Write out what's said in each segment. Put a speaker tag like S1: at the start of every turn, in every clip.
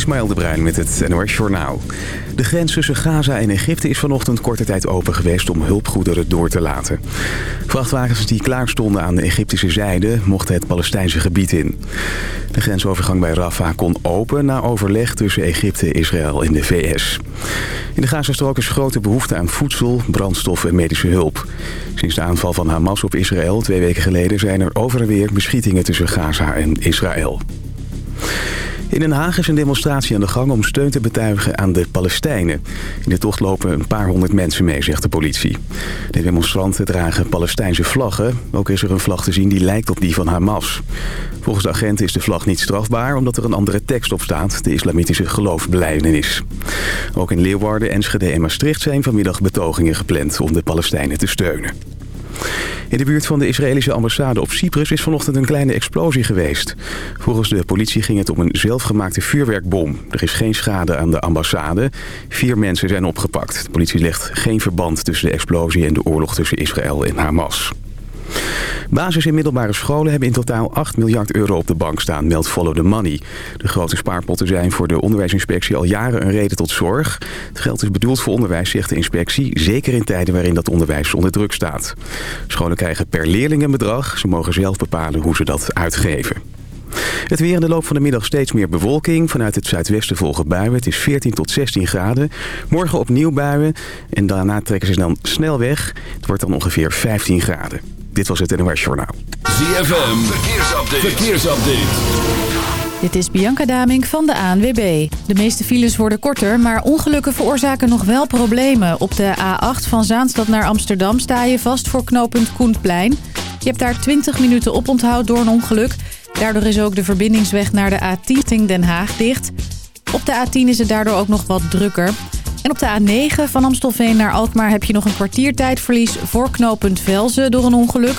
S1: Ismaël de Bruin met het NOS Journaal. De grens tussen Gaza en Egypte is vanochtend korte tijd open geweest om hulpgoederen door te laten. Vrachtwagens die klaar stonden aan de Egyptische zijde mochten het Palestijnse gebied in. De grensovergang bij Rafah kon open na overleg tussen Egypte, Israël en de VS. In de Gazastrook is grote behoefte aan voedsel, brandstof en medische hulp. Sinds de aanval van Hamas op Israël twee weken geleden zijn er over en weer beschietingen tussen Gaza en Israël. In Den Haag is een demonstratie aan de gang om steun te betuigen aan de Palestijnen. In de tocht lopen een paar honderd mensen mee, zegt de politie. De demonstranten dragen Palestijnse vlaggen. Ook is er een vlag te zien die lijkt op die van Hamas. Volgens de agenten is de vlag niet strafbaar omdat er een andere tekst op staat. De islamitische geloofsbelijdenis. Ook in Leeuwarden, Enschede en Maastricht zijn vanmiddag betogingen gepland om de Palestijnen te steunen. In de buurt van de Israëlische ambassade op Cyprus is vanochtend een kleine explosie geweest. Volgens de politie ging het om een zelfgemaakte vuurwerkbom. Er is geen schade aan de ambassade. Vier mensen zijn opgepakt. De politie legt geen verband tussen de explosie en de oorlog tussen Israël en Hamas. Basis- en middelbare scholen hebben in totaal 8 miljard euro op de bank staan, meldt Follow the Money. De grote spaarpotten zijn voor de onderwijsinspectie al jaren een reden tot zorg. Het geld is bedoeld voor onderwijs, zegt de inspectie, zeker in tijden waarin dat onderwijs onder druk staat. Scholen krijgen per leerling een bedrag. Ze mogen zelf bepalen hoe ze dat uitgeven. Het weer in de loop van de middag steeds meer bewolking. Vanuit het zuidwesten volgen buien. Het is 14 tot 16 graden. Morgen opnieuw buien. En daarna trekken ze dan snel weg. Het wordt dan ongeveer 15 graden. Dit was het NOS Journaal.
S2: ZFM, verkeersupdate. verkeersupdate.
S3: Dit is Bianca Daming van de ANWB. De meeste files worden korter, maar ongelukken veroorzaken nog wel problemen. Op de A8 van Zaanstad naar Amsterdam sta je vast voor knooppunt Koenplein. Je hebt daar 20 minuten op onthoud door een ongeluk. Daardoor is ook de verbindingsweg naar de A10 Den Haag dicht. Op de A10 is het daardoor ook nog wat drukker. En op de A9 van Amstelveen naar Alkmaar heb je nog een kwartiertijdverlies voor knooppunt Velzen door een ongeluk.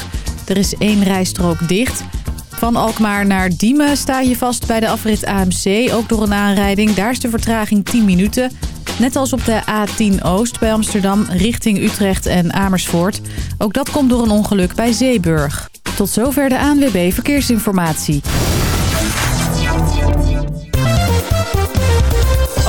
S3: Er is één rijstrook dicht. Van Alkmaar naar Diemen sta je vast bij de afrit AMC, ook door een aanrijding. Daar is de vertraging 10 minuten. Net als op de A10 Oost bij Amsterdam richting Utrecht en Amersfoort. Ook dat komt door een ongeluk bij Zeeburg. Tot zover de ANWB Verkeersinformatie.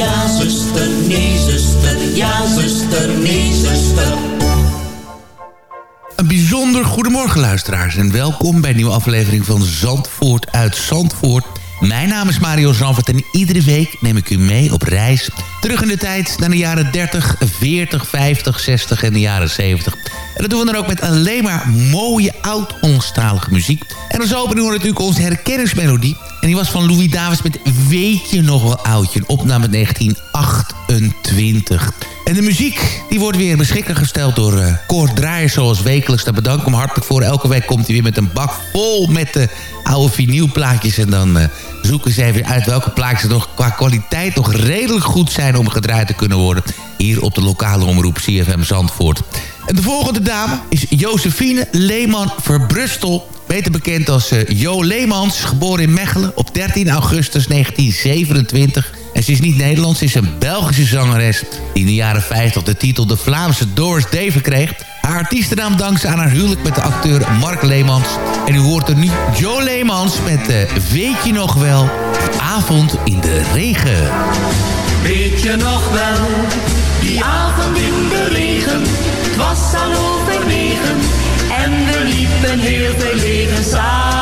S4: Ja, zuster, nee, zuster. Ja, zuster, nee, zuster.
S5: Een bijzonder goedemorgen luisteraars en welkom bij een nieuwe aflevering van Zandvoort uit Zandvoort. Mijn naam is Mario Zandvoort en iedere week neem ik u mee op reis. Terug in de tijd naar de jaren 30, 40, 50, 60 en de jaren 70. En dat doen we dan ook met alleen maar mooie oud-Hollandstalige muziek. En als opening hoor natuurlijk onze herkenningsmelodie. En die was van Louis Davis met Weet je nog wel oudje? Een opname uit 1928. En de muziek die wordt weer beschikbaar gesteld door uh, Cor Draaier zoals wekelijks. Daar bedank ik hem hartelijk voor. Elke week komt hij weer met een bak vol met de oude vinylplaatjes. En dan uh, zoeken ze even uit welke plaatjes nog qua kwaliteit nog redelijk goed zijn om gedraaid te kunnen worden. Hier op de lokale omroep CFM Zandvoort. En de volgende dame is Josephine Leeman Verbrustel. Beter bekend als Jo Leemans, geboren in Mechelen op 13 augustus 1927. En ze is niet Nederlands, ze is een Belgische zangeres... die in de jaren 50 de titel de Vlaamse Doris Day kreeg. Haar artiestennaam dankt ze aan haar huwelijk met de acteur Mark Leemans. En u hoort er nu Jo Leemans met uh, Weet je nog wel, Avond in de Regen.
S6: Weet je nog wel, die avond in de regen, het was al over en we liepen heel verlegen samen.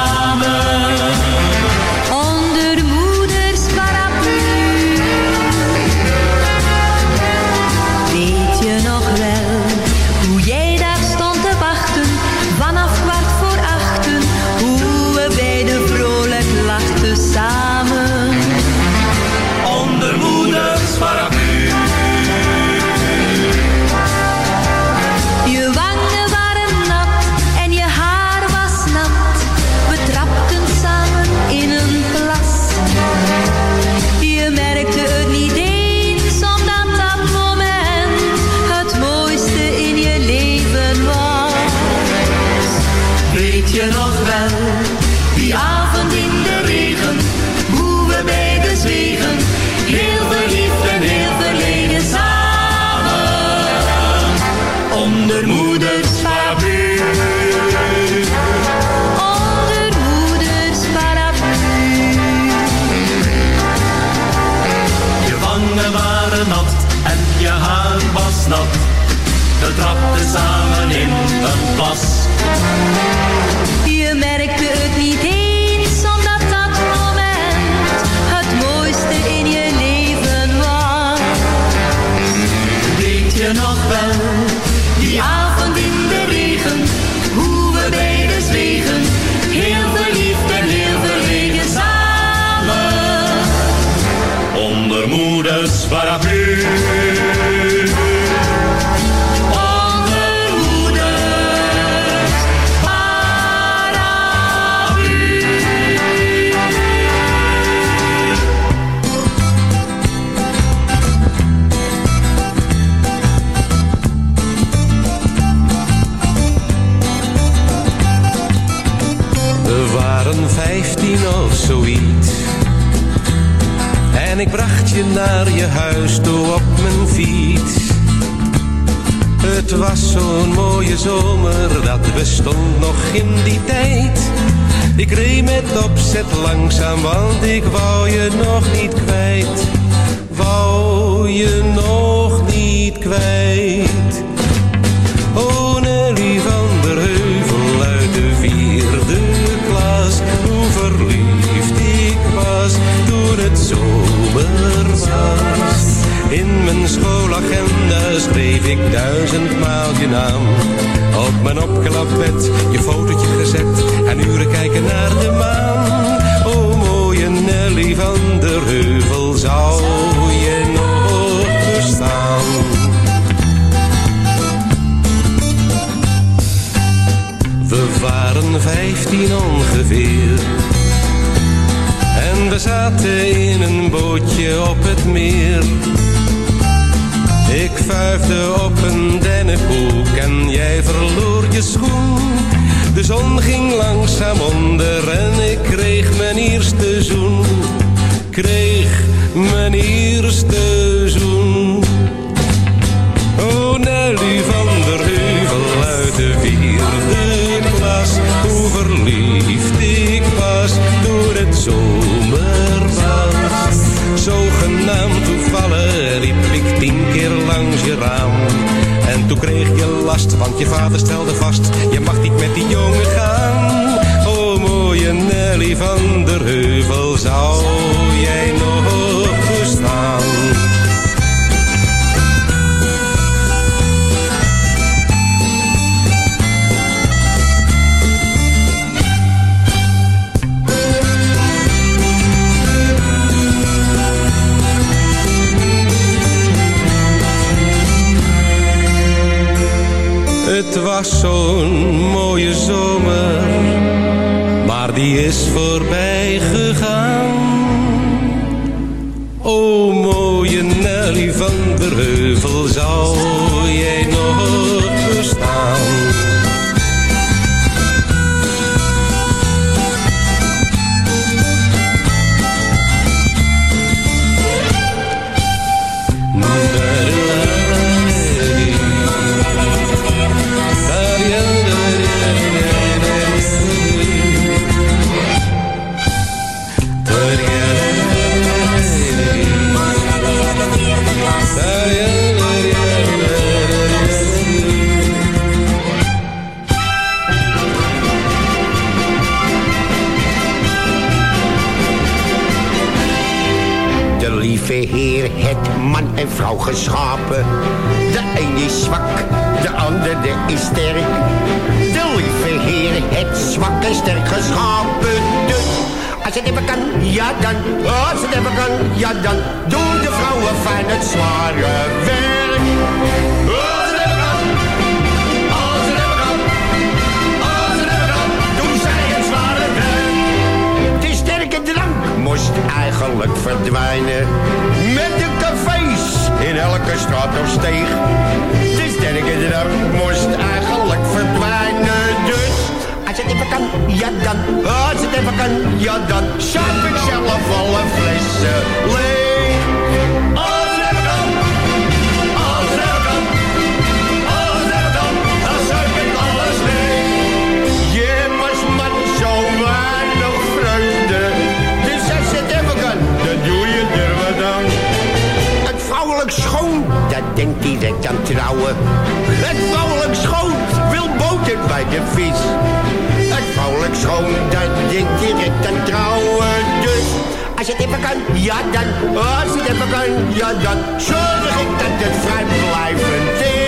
S4: Dat
S7: bestond nog in die tijd. Ik reed met opzet langzaam, want ik wou je nog niet kwijt. Wou je nog niet kwijt. Oh Nelly van der Heuvel uit de vierde klas. Hoe verliefd ik was toen het zomer was. In mijn schoolagenda schreef ik duizendmaal je naam. Op mijn opklapbed je fotootje gezet en uren kijken naar de maan. O mooie Nelly van der Heuvel, zou je nog bestaan? We waren vijftien ongeveer. En we zaten in een bootje op het meer. Ik vuifde op een dennenkoek en jij verloor je schoen. De zon ging langzaam onder en ik kreeg mijn eerste zoen. Kreeg mijn eerste zoen. Oh Nelly van der Heuvel uit de vierde klas. Hoe verliefd ik was toen het was. Zogenaamd toevallig liep ik tien keer langs je raam. En toen kreeg je last, want je vader stelde vast. Je mag niet met die jongen gaan. Oh mooie Nelly van der Heuvel, zou jij Het was zo'n mooie zomer, maar die is voorbij gegaan. O mooie Nelly van der Heuvel, zou jij nog
S8: en vrouw geschapen. De een is zwak, de andere is sterk. De lieve Heer het zwak en sterk geschapen. Dus als het even kan, ja dan. Als het even kan, ja dan. Doen de vrouwen fijn het zware werk. Als het even kan, als het even kan. Als het even kan, doen zij het zware werk. De sterke drank moest eigenlijk verdwijnen. Met de elke straat of steeg. De sterke drank moest eigenlijk verdwijnen. Dus als het even kan, ja dan. Als het even kan, ja dan. Schap ik zelf alle flessen. Trouwen. Het vrouwelijk schoon wil boter bij de vis. Het vrouwelijk schoon, dat denkt direct aan trouwen. Dus als het even kan, ja dan. Als het even kan, ja dan. Zorg ik dat het vrijblijvend is.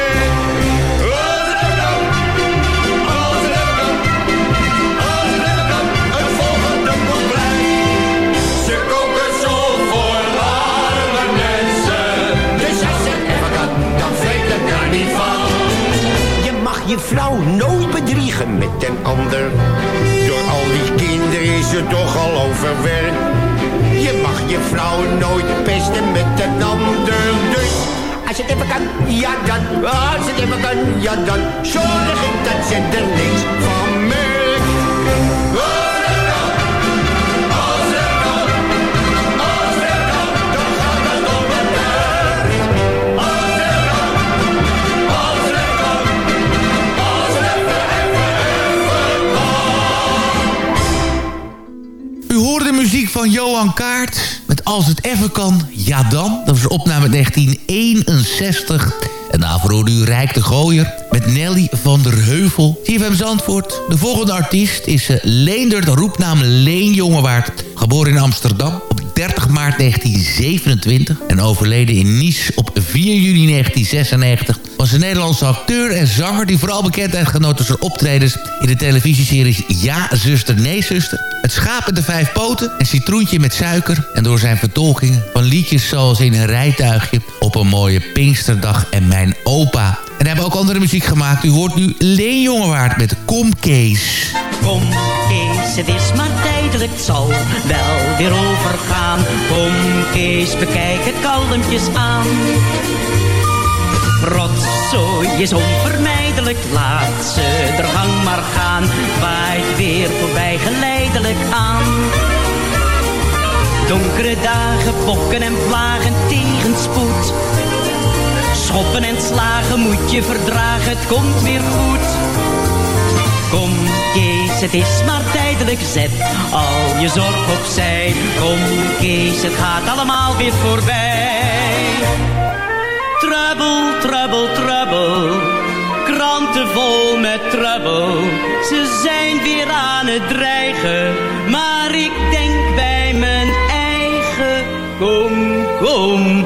S8: Je vrouw nooit bedriegen met een ander. Door al die kinderen is het toch al overwerk. Je mag je vrouw nooit pesten met een ander. Dus als het even kan, ja dan. Als het even kan, ja dan. Zorg dat ze er niks van
S5: Johan Kaart met Als het even kan, ja dan. Dat was opname uit 1961. En daarvoor Rijk de Gooier met Nelly van der Heuvel. CFM Zandvoort. De volgende artiest is eh, Leendert, roepnaam Leen Jongewaard. Geboren in Amsterdam 30 maart 1927 en overleden in Nice op 4 juni 1996... was een Nederlandse acteur en zanger... die vooral bekendheid genoot door zijn optredens... in de televisieseries Ja, zuster, nee, zuster... Het schaap met de vijf poten, een citroentje met suiker... en door zijn vertolkingen van liedjes zoals in een rijtuigje... op een mooie Pinksterdag en mijn opa... En hebben ook andere muziek gemaakt. U hoort nu Leen Jongewaard met Kom Kees.
S9: Kom Kees, het is maar tijdelijk, het zal wel weer overgaan. Kom Kees, bekijk het kalmpjes aan. Rotzooi is onvermijdelijk, laat ze er gang maar gaan. Waait weer voorbij geleidelijk aan. Donkere dagen, bokken en vlagen, tegenspoed. Schoppen en slagen moet je verdragen, het komt weer goed. Kom Kees, het is maar tijdelijk, zet al je zorg opzij. Kom Kees, het gaat allemaal weer voorbij. Trouble, trouble, trouble, kranten vol met trouble. Ze zijn weer aan het dreigen, maar ik denk bij mijn eigen. Kom, kom,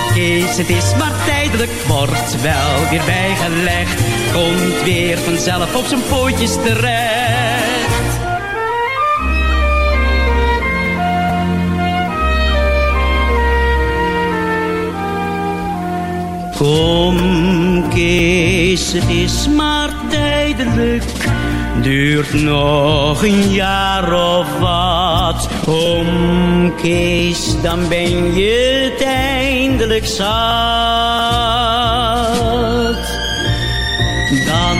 S9: Kees, het is maar tijdelijk, wordt wel weer bijgelegd. Komt weer vanzelf op zijn pootjes terecht. Kom Kees, het is maar tijdelijk. Duurt nog een jaar of wat. Kom Kees, dan ben je het eindelijk zat. Dan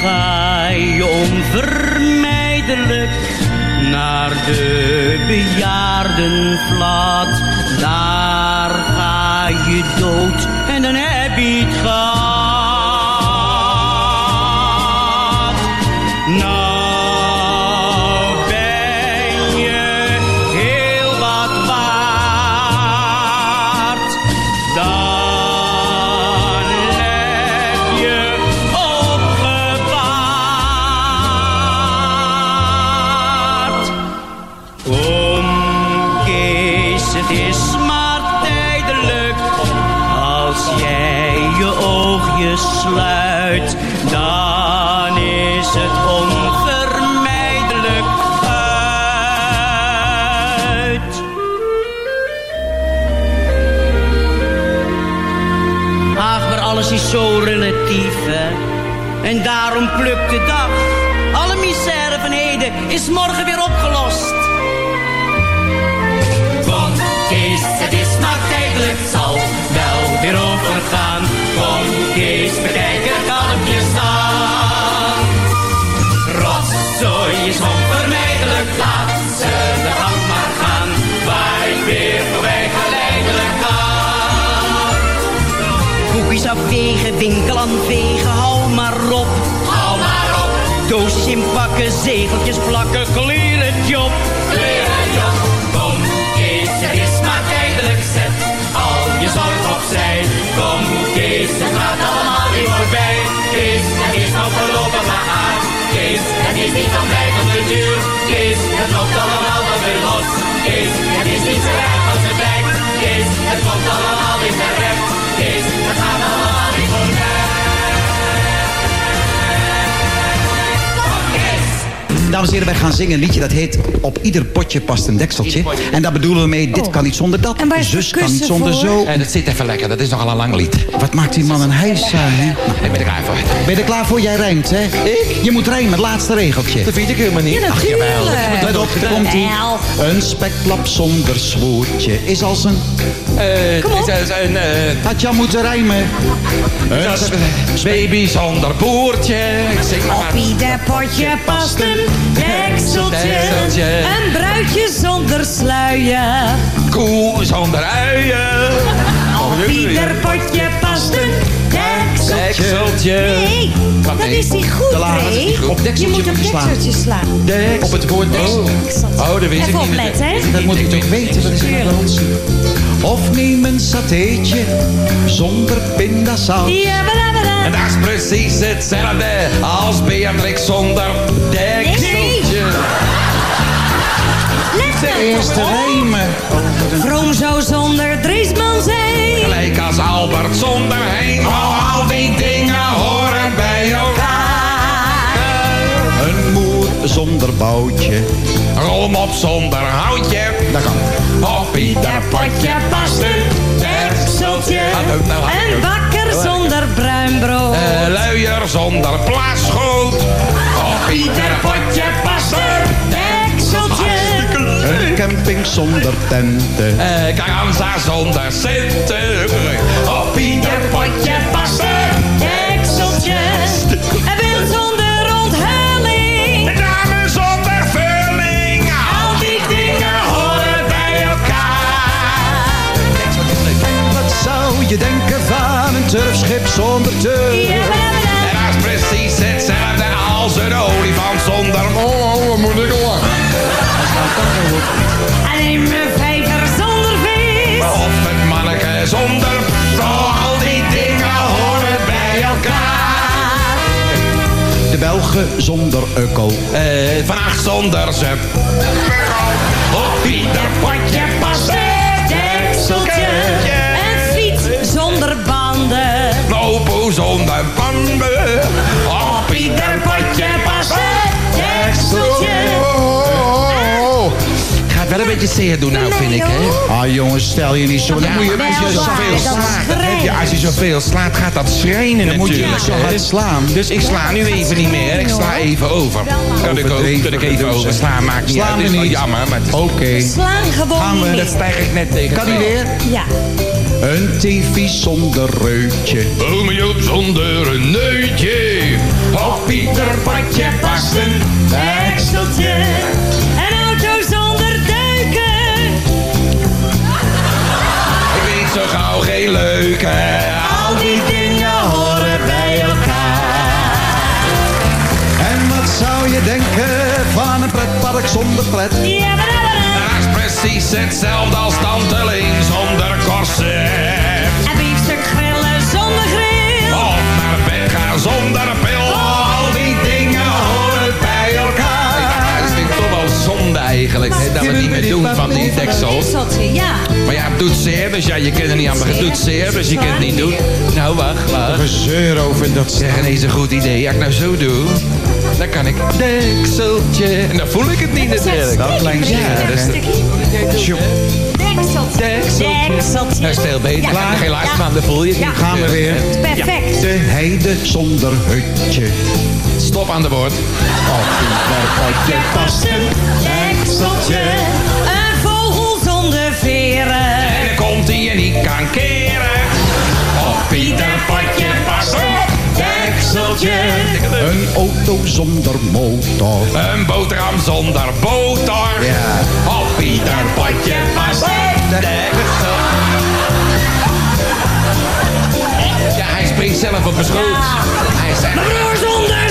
S9: ga je onvermijdelijk naar de bejaardenvlat. Daar ga je dood en dan heb je het gehad. het is maar tijdelijk. Als jij je oogjes sluit, dan is het onvermijdelijk uit. Ach, maar alles is zo relatief, hè? En daarom plukt de dag. Alle misère van heden is morgen weer
S6: tijdelijk, het zal wel weer overgaan. Kom, Kees, bekijk het kalmpjes aan. Rotzooi is onvermijdelijk, laat ze de gang maar gaan. Waait weer voorbij geleidelijk aan.
S9: Koekjes afwegen, winkel aan vegen, hou maar op.
S6: Hou maar op,
S9: Doosjes inpakken, zegeltjes plakken, kleren job.
S6: kleren job. Kom, Kees, het is maar tijdelijk, zet je zorg opzij. Kom, Kees, het gaat allemaal weer voorbij. Kees, het is nog voorlopig maar aan. Kees, het is niet van blijvende duur. Kees, het loopt allemaal wel weer los. Kees, het is niet zo erg als het lijkt. Kees, het komt allemaal weer terecht. Kees,
S10: Dames en heren, wij gaan zingen een liedje dat heet Op ieder potje past een dekseltje. En daar bedoelen we mee, dit kan niet zonder dat.
S3: En waar is de
S10: Zus kan niet
S3: kussen
S10: zonder
S3: voor?
S10: zo.
S11: En dat zit even lekker, dat is nogal een lang lied.
S10: Wat maakt die man een hijsa, hè?
S11: Ik ben er klaar voor.
S10: Ben je er klaar voor? Jij rijmt, hè? Ik? Je moet rijmen, het laatste regeltje.
S11: Dat vind ik helemaal niet.
S3: Ja,
S10: Ach, jawel. Let op, komt. Een spekplap zonder zwoertje is als een...
S11: Eh,
S3: Kom op.
S11: het is een eh,
S10: Had je moeten rijmen. Een
S11: baby zonder boertje. Ik zeg maar.
S12: Op ieder potje past een dekseltje.
S11: Dekseltje.
S12: Een bruidje zonder sluier.
S11: Koe zonder uien.
S12: Op ieder potje past een dekseltje.
S11: Dekseltje.
S12: Nee,
S11: Wat
S12: dat
S11: nee?
S12: is niet goed,
S10: dat goed. Op
S12: Je
S10: dekseltje
S12: moet op
S10: moet je slaan.
S12: dekseltje slaan.
S11: Deks. Op het woord
S12: Oh,
S11: dekseltje. Oh, dat wist ik niet.
S12: opletten, hè?
S10: Dat moet ik toch weten, wat is de hand? Of neem een satéetje zonder pindasaus.
S12: Ja,
S11: En dat is precies hetzelfde als Beatrix zonder dekseltje.
S10: De eerste
S12: op.
S10: rijmen.
S12: Vroom zou zonder Driesman zijn.
S11: Gelijk als Albert zonder heen.
S10: Zonder boutje.
S11: Rolm op zonder houtje.
S10: Dat kan.
S11: Op ieder potje past een
S12: Dekseltje. Een bakker zonder bruin brood.
S11: Eh, luier zonder plasgoed. Op ieder potje past een
S12: Dekseltje.
S10: Een camping zonder tenten.
S11: Eh, Carranza zonder centen. Op ieder
S10: je denken van een turfschip zonder turf?
S11: En dat is precies hetzelfde als een olifant zonder... Oh, wat moet ik lachen?
S12: En een vijver zonder vis.
S11: Of het manneke zonder... Oh, al die dingen horen bij elkaar.
S10: De Belgen zonder ukkel.
S11: Eh, vannacht zonder ze. Op ieder potje
S12: banden.
S11: Op ieder potje
S12: Dekseltje.
S11: Gaat wel een beetje zeer doen nou, vind ik, hè?
S10: Ah jongens, stel je niet zo. Dan
S11: Ja,
S10: moet je,
S11: als je
S12: wel
S11: zoveel slaat, als je zoveel slaat, gaat dat schrijnen
S10: dan moet je niet zo hard slaan.
S11: Dus ik sla nu even niet meer. Ik sla even over. Kan ik ook, kan ik even over slaan, maakt niet
S10: Slaan
S11: uit. Het is wel
S10: niet.
S11: jammer, maar het is...
S10: Oké.
S12: Slaan gewoon
S10: Gaan we-
S11: Dat stijg ik net tegen.
S10: Kan die weer?
S12: Ja.
S10: Een tv zonder reutje.
S11: Ome Joop zonder een neutje. Op ieder padje past een
S12: Dekseltje. Een auto zonder duiken.
S11: Ik weet zo gauw geen leuke.
S12: Al die dingen horen bij elkaar.
S10: En wat zou je denken van een pretpark zonder pret?
S12: Ja, bada.
S11: Dat is precies hetzelfde als tante Leen zonder corset.
S12: Zonder
S11: pil. Al die dingen horen bij elkaar. Dat vind ik toch wel zonde eigenlijk, hè, dat we het niet meer doen van die.
S12: Dekseltje, ja.
S11: Maar ja, het doet zeer, dus ja, je kan er niet aan, maar het doet zeer, dus je kan het niet doen. Nou, wacht, wacht.
S10: Gezeur over dat
S11: Zeg ineens een goed idee. Als ik nou zo doe, dan kan ik dekseltje. En dan voel ik het niet natuurlijk.
S10: Wel klein
S11: Ja, dat is
S12: dekseltje. Dekseltje.
S11: Dat is veel beter.
S12: Ja.
S11: Geen last
S12: Ja.
S11: van, dan voel je het
S12: Ja.
S11: niet.
S10: Gaan we weer.
S12: Perfect.
S10: De heide zonder hutje.
S11: Stop aan de woord.
S10: Op ieder potje past een
S12: Dekseltje. Een vogel zonder veren.
S11: En dan komt hij en niet kan keren. Op ieder potje pas op. Dekseltje.
S10: Een auto zonder motor.
S11: Een boterham zonder boter.
S10: Ja.
S11: Op ieder potje pas op. Dekseltje. Zelf op mijn schoot. Hij.
S12: Mijn broer zonder zijn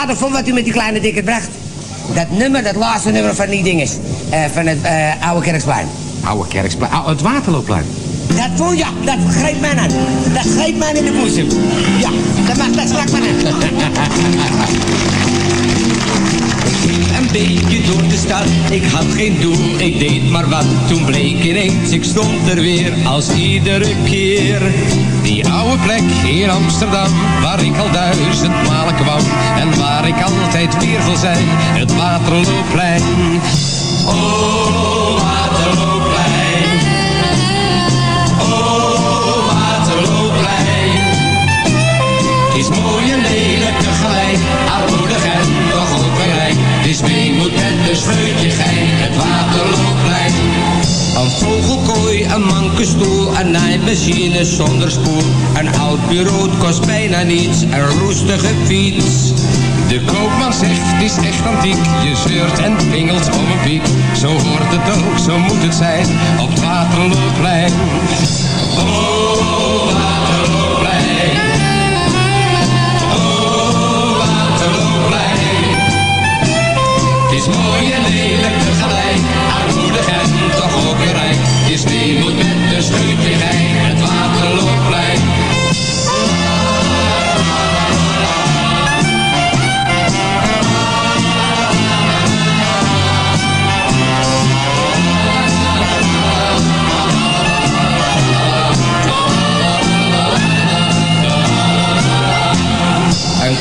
S13: aardig vond wat u met die kleine dikke bracht. Dat nummer, dat laatste nummer van die dinges. eh, van het eh, oude kerksplein.
S11: Oude kerksplein. Het waterloopplein.
S13: Dat voel ja, dat greep mij aan. Dat greep mij in de boezem. Ja, dat, mag, dat sprak mij aan.
S14: Een beetje door de stad, ik had geen doel, ik deed maar wat. Toen bleek ineens, ik stond er weer als iedere keer. Die oude plek in Amsterdam, waar ik al duizend malen kwam. En waar ik altijd weer wil zijn, het Waterloopplein. Oh, Waterloopplein. Oh, Waterloopplein. Het is mooi en lelijk tegelijk, armoedig en toch ook weer rijk. Het is weemoed met een scheutje gein, het Waterloopplein. Een mankenstoel, een naaimachine zonder spoel. Een oud bureau kost bijna niets, een roestige fiets. De koopman zegt, het is echt antiek. Je zeurt en pingelt om een piek. Zo hoort het ook, zo moet het zijn, op het Waterloopplein. Oh, Waterloopplein. Oh, Waterloopplein. Het is mooi en lelijk tegelijk, armoedig en toch ook weer rijk. Is weemoed met een scheutje gein, het Waterloopplein.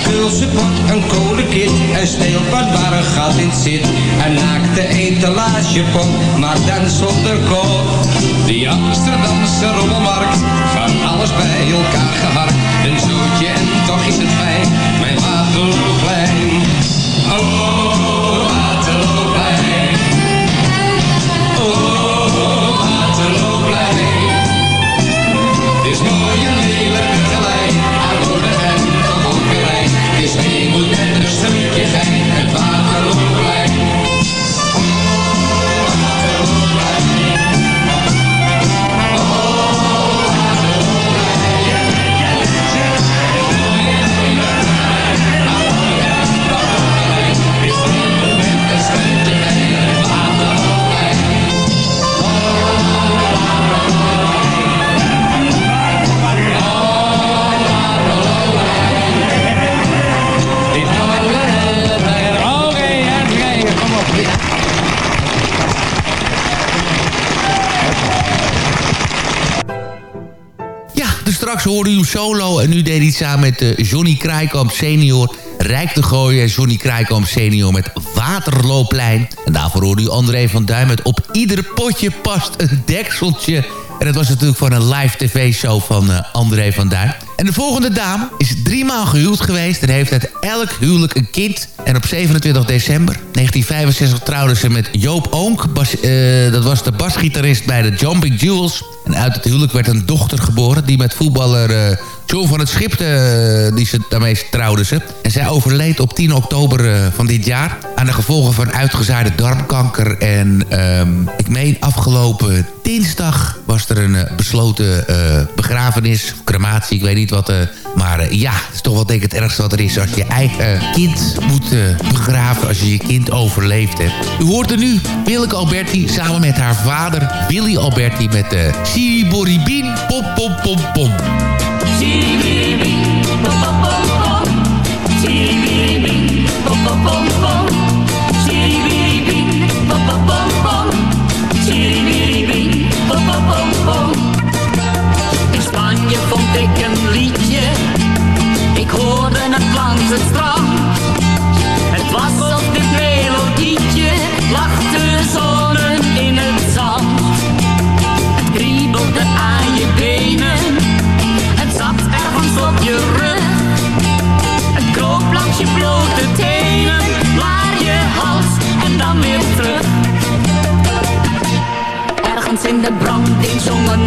S14: Kulse pot, een kolenkit, een steelpad waar een gat in zit. Een naakte etalagepop, maar dan zonder kop. Die Amsterdamse rommelmarkt, van alles bij elkaar geharkt. Een zootje en toch is het fijn, mijn Waterloopplein. Oh, Waterloopplein. Een stukje
S5: straks hoorde u hem solo en nu deed hij samen met eh, Johnny Krijkamp senior... Rijk te gooien en Johnny Krijkamp senior met Waterloopplein. En daarvoor hoorde u André van Duin met Op ieder potje past een dekseltje... En dat was natuurlijk van een live tv-show van eh, André van Duin. En de volgende dame is driemaal gehuwd geweest... en heeft uit elk huwelijk een kind. En op 27 december 1965 trouwde ze met Joop Oonk. Eh, dat was de basgitarist bij de Jumping Jewels. En uit het huwelijk werd een dochter geboren... die met voetballer eh, John van het Schip, uh, die ze, daarmee trouwde ze. En zij overleed op 10 oktober uh, van dit jaar... aan de gevolgen van uitgezaaide darmkanker. En um, ik meen afgelopen dinsdag was er een uh, besloten begrafenis, crematie, ik weet niet wat... maar ja, het is toch wel denk ik het ergste wat er is... als je eigen kind moet begraven, als je je kind overleefd hebt. U hoort er nu Willeke Alberti samen met haar vader Billy Alberti... met de uh, Siriboribin Pom Pom Pom Pom.
S6: Het. Het was op dit melodietje. Lachte zonnen in het zand. Het kriebelde aan je benen op je rug. Het kroop langs je blote tenen, naar je hals en dan weer terug. Ergens in de branding zongen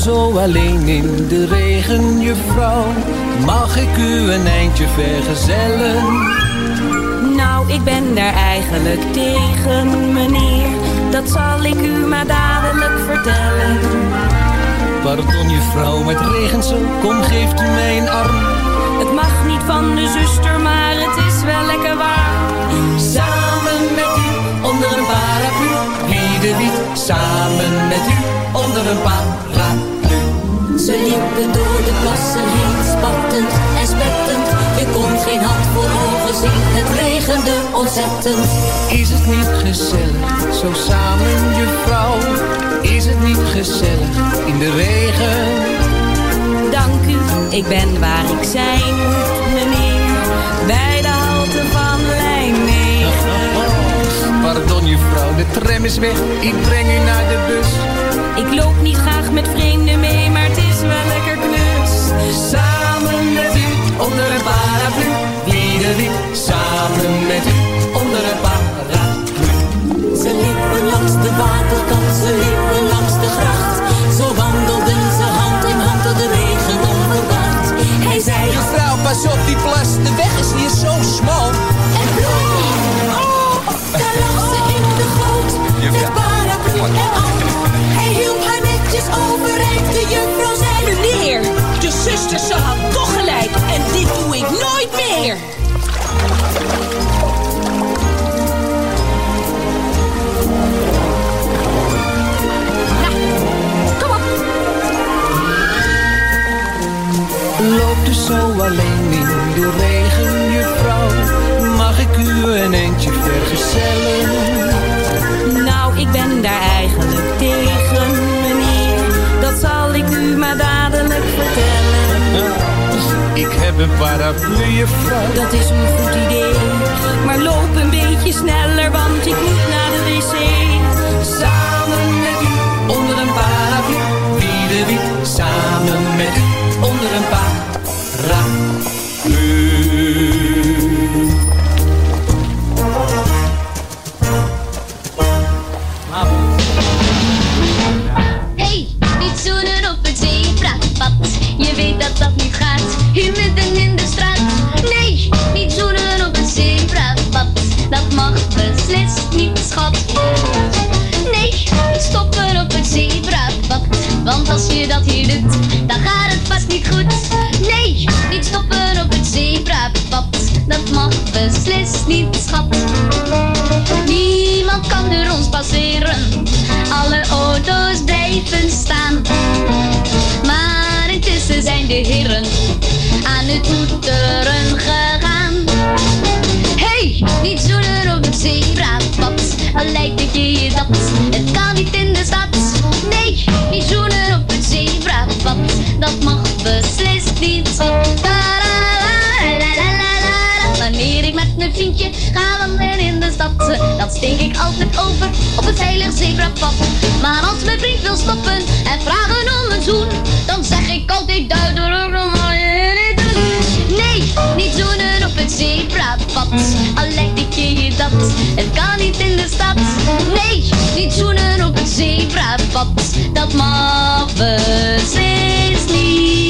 S15: zo alleen in de regen, juffrouw? Mag ik u een eindje vergezellen?
S16: Nou, ik ben daar eigenlijk tegen, meneer. Dat zal ik u maar dadelijk vertellen.
S15: Pardon, juffrouw, maar het regent zo. Kom, geeft u mij een arm.
S16: Het mag niet van de zuster, maar het is wel lekker waar.
S15: Samen met u, onder een paraplu. Wie de wiet, samen met u, onder een paraplu.
S4: Ze liepen door de plassen heen, spattend en spettend. Je kon geen hand voor ogen zien, het regende
S17: ontzettend.
S15: Is het niet gezellig, zo samen je vrouw? Is het niet gezellig in de regen?
S4: Dank u, ik ben waar ik zijn moet, meneer. Bij de halte van lijn 9.
S15: Pardon juffrouw, de tram is weg. Ik breng u naar de bus.
S4: Ik loop niet graag met vreemden mee,
S15: Samen met u, onder een paraplu. Wie de wie, samen met u, onder een paraplu.
S17: Ze liepen langs de waterkant, ze liepen langs de gracht. Zo wandelden ze hand in hand door de regen onverwacht. Hij zei,
S15: Juffrouw, pas op die plas, de weg is hier zo smal.
S17: En bloei, oh, daar lag ze in de goot. Met paraplu en al. Hij hielp haar netjes overeind, de
S18: de zuster, ze had toch gelijk. En dit doe ik nooit meer.
S15: Loopt u zo alleen in de regen, juffrouw? Mag ik u een eindje vergezellen?
S4: Nou, ik ben daar eigenlijk tegen, Ik
S15: heb een paraplu, juffrouw.
S4: Dat is een goed idee. Maar loop een beetje sneller, want ik moet naar de wc.
S15: Samen met u, onder een paraplu. Wie de wie, samen met u, onder een paraplu.
S19: Schat. Niemand kan door ons passeren. Alle auto's blijven staan. Maar intussen zijn de heren aan het toeteren gegaan. Hey, niet zoenen op het zebrapad. Al lijkt het je dat, het kan niet in de stad. Nee, niet zoenen op het zebrapad. Dat mag beslist niet. Ta-ra-la-la-la-la-la. Vriendje ga wandelen in de stad, dan steek ik altijd over op een veilig zebrapad. Maar als mijn vriend wil stoppen en vragen om een zoen, dan zeg ik altijd duidelijk doen. Nee, niet zoenen op het zebrapad, al lijkt het je dat, het kan niet in de stad. Nee, niet zoenen op het zebrapad, dat mag beslist niet.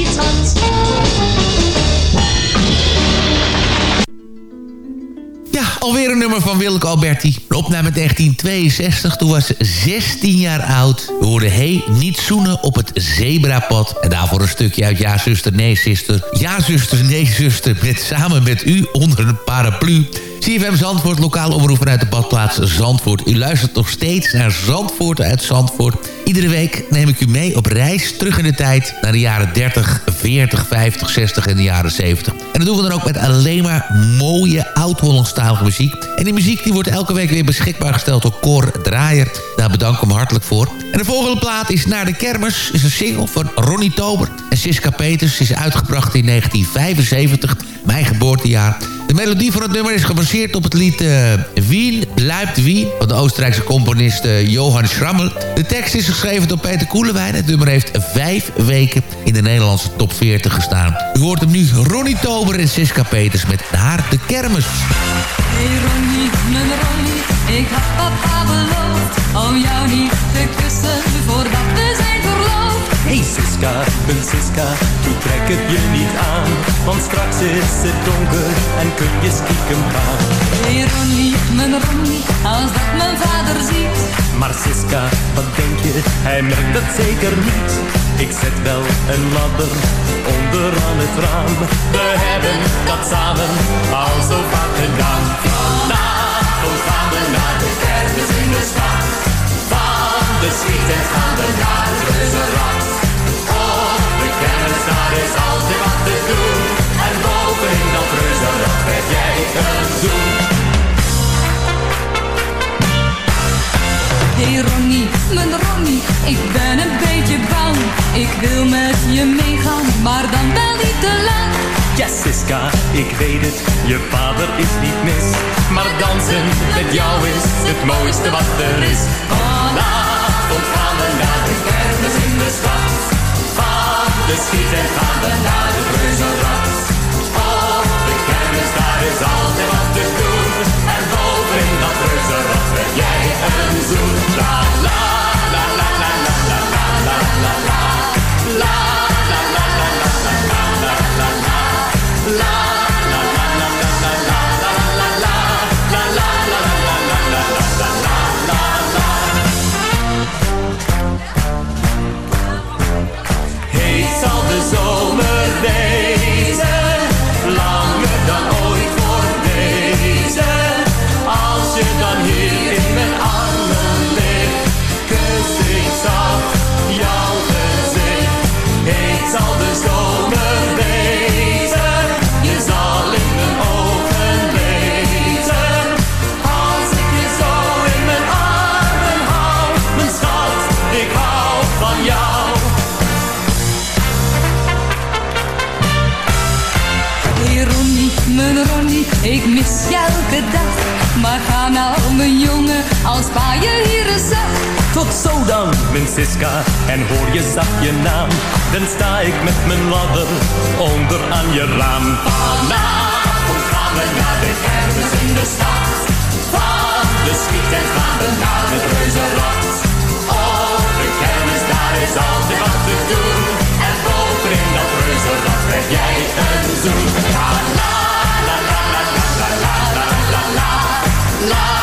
S5: Alweer een nummer van Willeke Alberti. Opname uit 1962, toen was ze 16 jaar oud. We hoorden Hey, niet zoenen op het zebrapad. En daarvoor een stukje uit Ja, zuster, nee, zuster. Ja, zuster, nee, zuster. Met samen met u onder een paraplu. CFM Zandvoort, lokaal omroep vanuit de badplaats Zandvoort. U luistert nog steeds naar Zandvoort uit Zandvoort. Iedere week neem ik u mee op reis terug in de tijd... naar de jaren 30, 40, 50, 60 en de jaren 70. En dat doen we dan ook met alleen maar mooie oud-Hollandstalige muziek. En die muziek die wordt elke week weer beschikbaar gesteld door Cor Draaier. Daar bedank ik hem hartelijk voor. En de volgende plaat is Naar de Kermis. is een single van Ronnie Tober en Siska Peters. Is uitgebracht in 1975, mijn geboortejaar. De melodie van het nummer is gebaseerd op het lied uh, Wien bleibt Wien... van de Oostenrijkse componist uh, Johan Schrammel. De tekst is geschreven door Peter Koelewijn. Het nummer heeft vijf weken in de Nederlandse top 40 gestaan. U hoort hem nu Ronnie Tober en Siska Peters met Naar de Kermis.
S20: Hey Ronnie, mijn Ronnie, ik had papa beloofd om jou niet te kussen voordat.
S21: Hey Siska, een Siska, toe trek het je niet aan, want straks is het donker en kun je stiekem gaan.
S20: Hey Ronnie, mijn Ronnie, als dat mijn vader ziet.
S21: Maar Siska, wat denk je, hij merkt dat zeker niet. Ik zet wel een ladder onder aan het raam. We hebben dat samen al zo vaak gedaan. Vanavond gaan we naar de kermis in de stad. Van de schieten gaan we naar het reuzenrad is altijd wat te doen. En boven in dat reuzenrad krijg jij een zoen.
S22: Hey Ronnie, mijn Ronnie, ik ben een beetje bang. Ik wil met je meegaan, maar dan wel niet te lang.
S21: Ja, yes, Siska, ik weet het, je vader is niet mis. Maar dansen met jou is het mooiste wat er is. Vanavond gaan we naar de kermis in de stad. De schiet en gaan we naar de reuzenrad. Op de kermis, daar is altijd wat te doen. En bovenin dat reuzenrad krijg jij een zoen. La la la la la la la la la la la la la la zo dan, mijn Siska, en hoor je zacht je naam. Dan sta ik met mijn ladder onder aan je raam. Vanavond gaan we naar de kermis in de stad. Van de schiet en gaan we naar het reuzenrad. Op de kermis, daar is altijd wat te doen. En bovenin dat reuzenrad krijg jij een zoen. La la la la la la la la la la la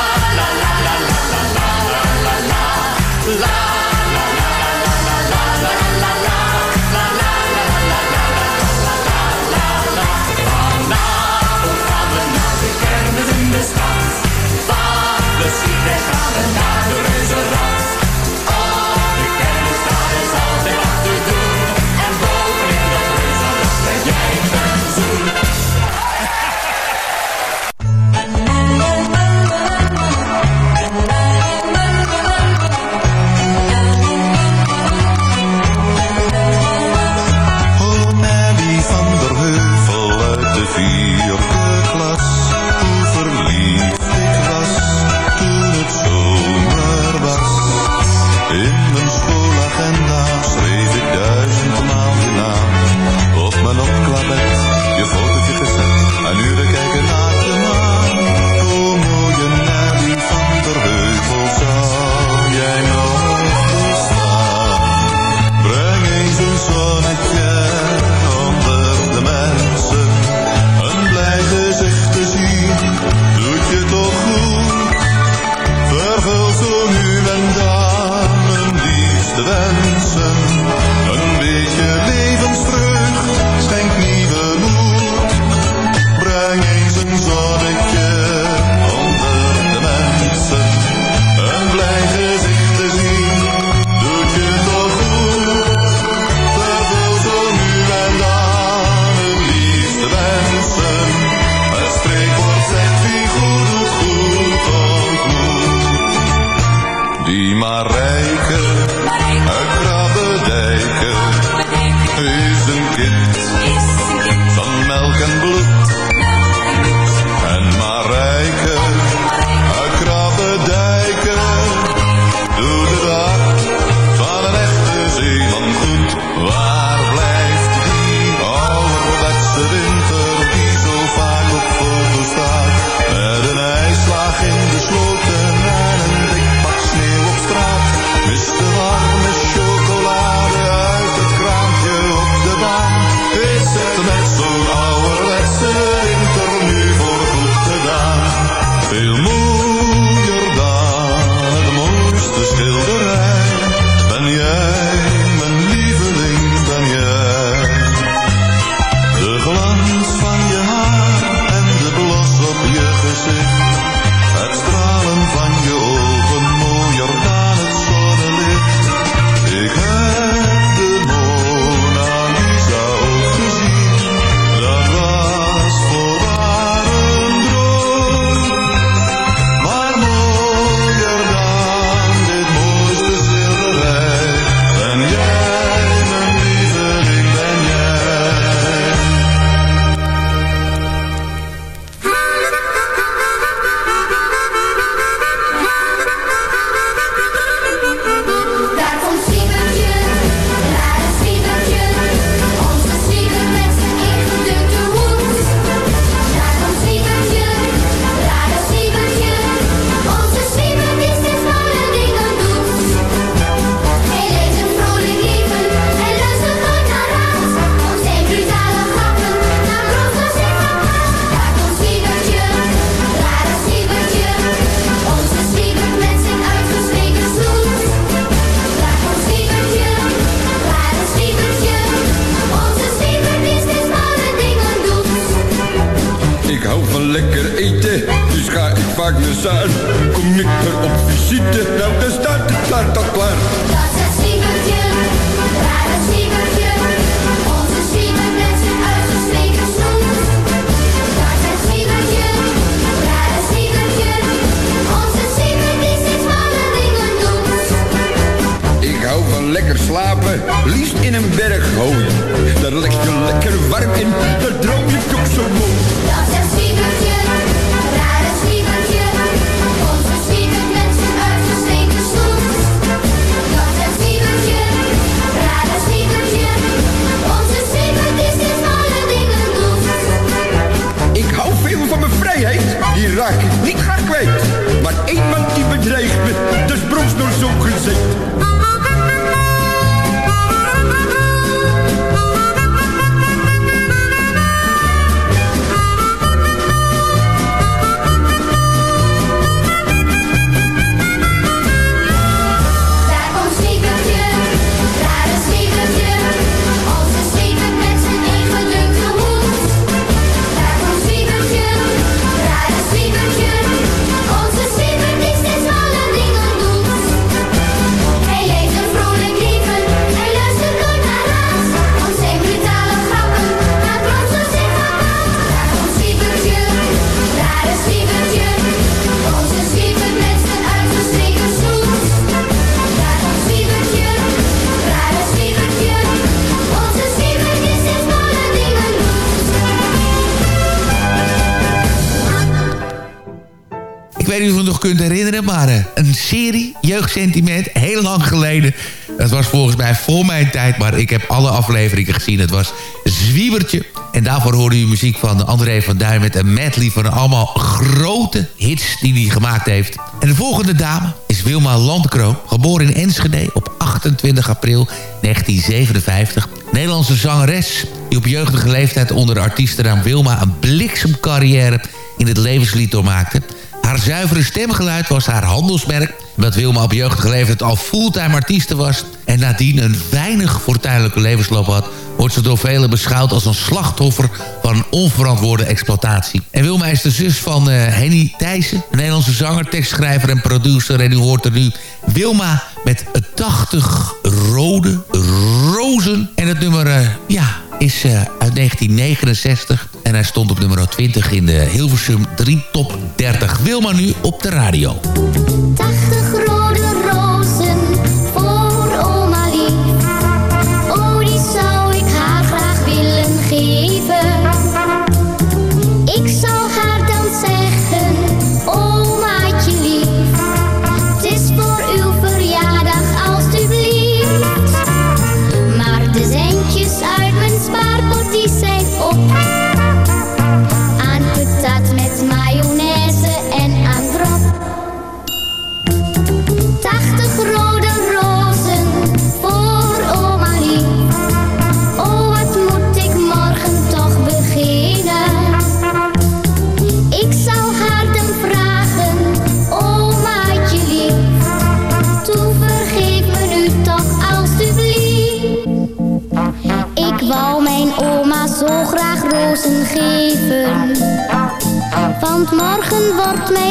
S23: liefst in een berg gooien. Daar leg je lekker warm in, daar droom je toch zo mooi.
S24: Dat is het zwiebertje, is zwiebertje. Onze zwieber met zijn uitgestreken snoet. Dat is het zwiebertje, is zwiebertje. Onze zwieber die steeds malle dingen doet.
S23: Ik hou veel van mijn vrijheid, die raak ik niet graag kwijt. Maar één man die bedreigt me, is brons door zo'n gezicht.
S5: Weet niet of je nog kunt herinneren, maar eh, een serie, Jeugdsentiment, heel lang geleden. Dat was volgens mij voor mijn tijd, maar ik heb alle afleveringen gezien. Het was Zwiebertje. En daarvoor hoorde u muziek van André van Duin met een medley van allemaal grote hits die hij gemaakt heeft. En de volgende dame is Wilma Landkroon, geboren in Enschede op 28 april 1957. Nederlandse zangeres die op jeugdige leeftijd onder de artiestennaam Wilma een bliksemcarrière in het levenslied doormaakte. Haar zuivere stemgeluid was haar handelsmerk. Omdat Wilma op jeugdige leeftijd al fulltime artieste was... en nadien een weinig fortuinlijke levensloop had... wordt ze door velen beschouwd als een slachtoffer van onverantwoorde exploitatie. En Wilma is de zus van eh, Henny Thijssen... een Nederlandse zanger, tekstschrijver en producer. En u hoort er nu Wilma met 80 rode rozen. En het nummer, eh, ja, is eh, uit 1969. En hij stond op nummer 20 in de Hilversum 3 Top 30. Wilma nu op de radio.
S24: 80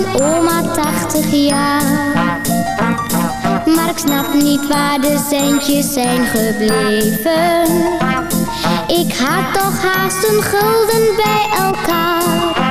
S24: mijn oma 80 jaar. Maar ik snap niet waar de centjes zijn gebleven. Ik had toch haast een gulden bij elkaar.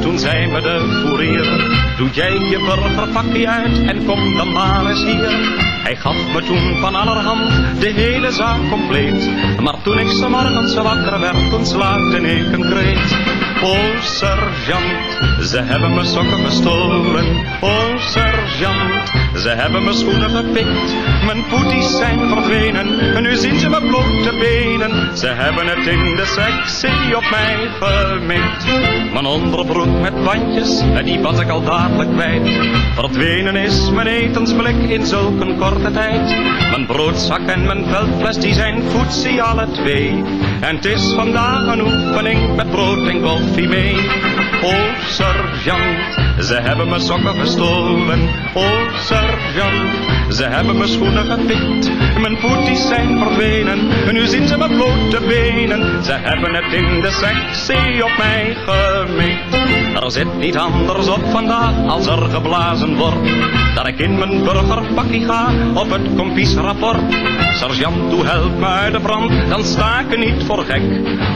S25: Toen zei me de fourier Doe jij je burgerpakje uit en kom dan maar eens hier. Hij gaf me toen van allerhand de hele zaak compleet. Maar toen ik zo morgens wakker werd, toen slaakte ik een kreet. Oh sergeant, ze hebben me sokken gestolen. Oh sergeant, ze hebben mijn schoenen gepikt Mijn poeties zijn verdwenen En nu zien ze mijn blote benen. Ze hebben het in de sectie op mij gemikt. Mijn onderbroek met bandjes En die was ik al dadelijk kwijt Verdwenen is mijn etensblik in zulke korte tijd. Mijn broodzak en mijn veldfles die zijn voetsie alle twee. En het is vandaag een oefening met brood en koffie mee Oh sergeant, ze hebben mijn sokken gestolen. Oh sergeant, ze hebben mijn schoenen gepikt. Mijn voetjes zijn verdwenen En nu zien ze mijn blote benen. Ze hebben het in de sectie op mij gemikt Er zit niet anders op vandaag als er geblazen wordt. Dat ik in mijn burgerpakkie ga op het kompiesrapport Sergeant, doe help me de brand, dan sta ik niet voor gek.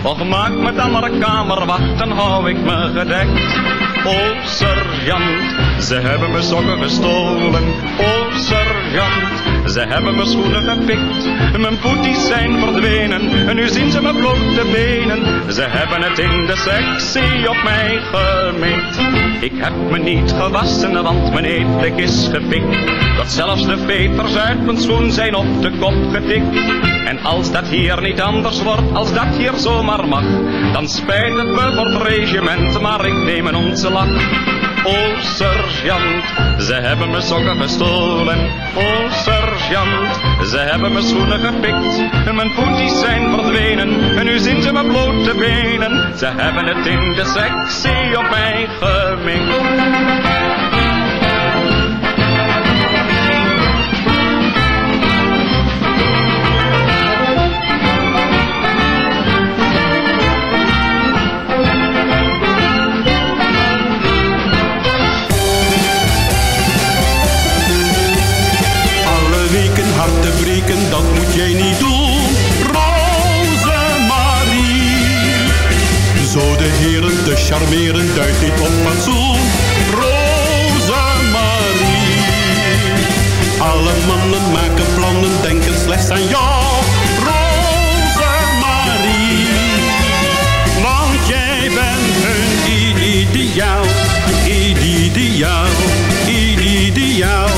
S25: Of maak me dan maar een kamerwacht, dan hou ik me gedekt. Oh sergeant, ze hebben mijn sokken gestolen. Oh sergeant, ze hebben mijn schoenen gepikt. Mijn voetjes zijn verdwenen en nu zien ze mijn blote benen. Ze hebben het in de sectie op mij gemikt. Ik heb me niet gewassen, want mijn eetblik is gepikt. Dat zelfs de veters uit mijn schoen zijn op de kop getikt. En als dat hier niet anders wordt, als dat hier zomaar mag, dan spijt het me voor het regiment, maar ik neem een ontslag. Oh sergeant, ze hebben mijn sokken gestolen. Oh sergeant, ze hebben mijn schoenen gepikt. En mijn voetjes zijn verdwenen. En nu zien ze mijn blote benen. Ze hebben het in de sectie op mij gemikt.
S26: Niet doen. Rosemarie. Zo de heren te charmeren, duidt dit op fatsoen. Rosemarie. Alle mannen maken plannen, denken slechts aan jou. Rosemarie. Want jij bent hun ideaal, ideaal, ideaal.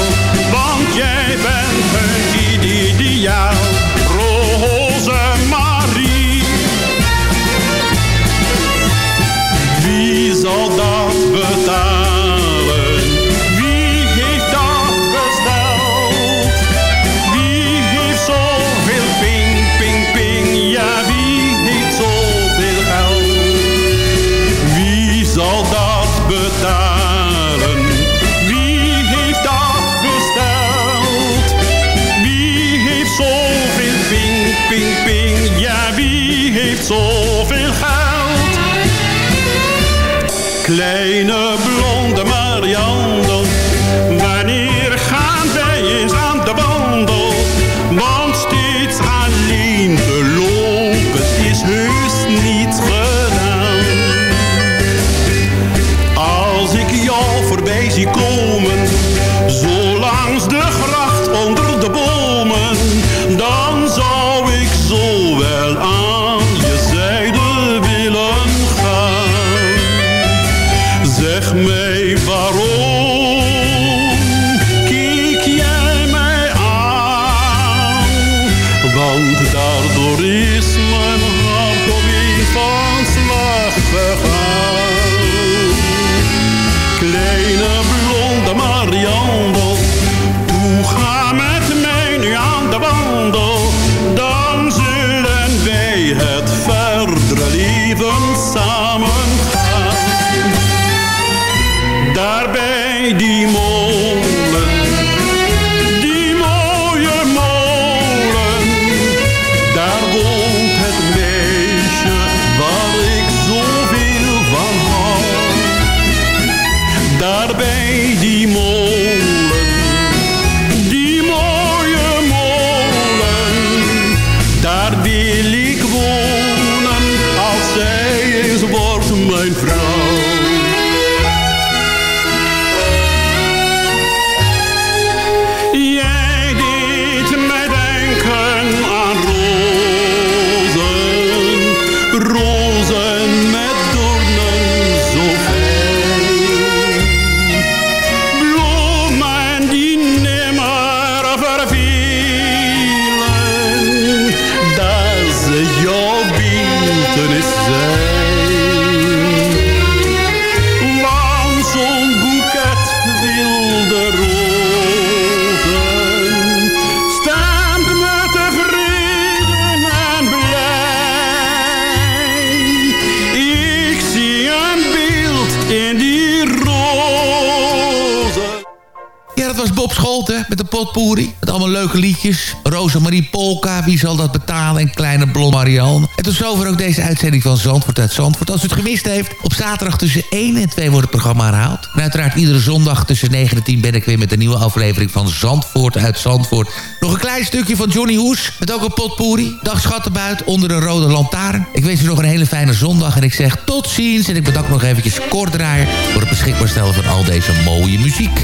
S5: Potpourri. Met allemaal leuke liedjes. Rosemarie Polka, wie zal dat betalen? En Kleine Blond Marianne. En tot zover ook deze uitzending van Zandvoort uit Zandvoort. Als u het gemist heeft, op zaterdag tussen 1 en 2 wordt het programma herhaald. En uiteraard iedere zondag tussen 9 en 10 ben ik weer met een nieuwe aflevering van Zandvoort uit Zandvoort. Nog een klein stukje van Johnny Hoes, met ook een potpourri. Dag schattenbuit onder een rode lantaarn. Ik wens u nog een hele fijne zondag en ik zeg tot ziens. En ik bedank nog eventjes Kordraaier voor het beschikbaar stellen van al deze mooie muziek.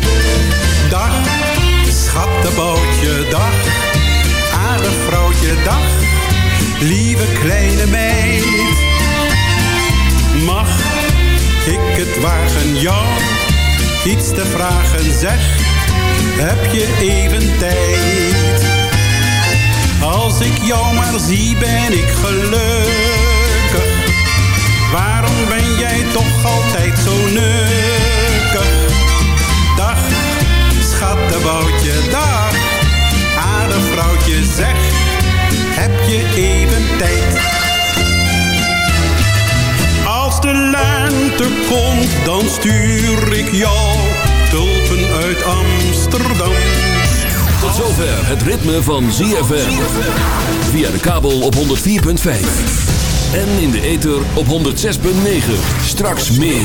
S26: Dag, schattenbootje, dag. Aardig vrouwtje, dag. Lieve kleine meid. Mag ik het wagen jou iets te vragen, zeg. Heb je even tijd? Als ik jou maar zie ben ik gelukkig. Waarom ben jij toch altijd zo nukkig? Dag, schattenboutje, dag. Aardig vrouwtje, zeg, heb je even tijd? Als de lente komt, dan stuur ik jou tulpen uit Amsterdam.
S27: Tot zover het ritme van ZFM. Via de kabel op 104.5. En in de ether op 106.9. Straks meer.